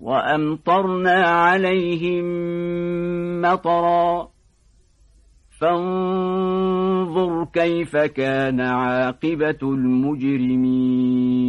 وأمطرنا عليهم مطرا. فانظر كيف كان عاقبة المجرمين.